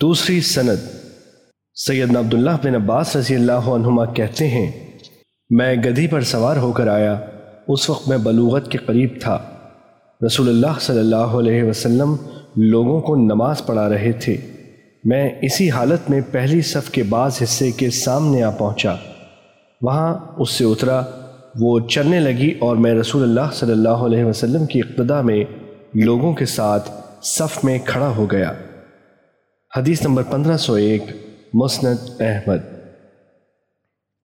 دوسری سند۔ سیدنا عبداللہ بن عباس رضی اللہ عنہما کہتے ہیں، میں گدھی پر سوار ہو کر آیا، اس وقت میں بلوغت کے قریب تھا۔ رسول اللہ صلی اللہ علیہ وسلم لوگوں کو نماز پڑھا رہے تھے۔ میں اسی حالت میں پہلی صف کے بعض حصے کے سامنے آ پہنچا۔ وہاں اس سے اترا، وہ چلنے لگی اور میں رسول اللہ صلی اللہ علیہ وسلم کی اقتدا میں لوگوں کے ساتھ صف میں کھڑا ہو گیا۔ حدیث نمبر پندرہ سو ایک مسند احمد۔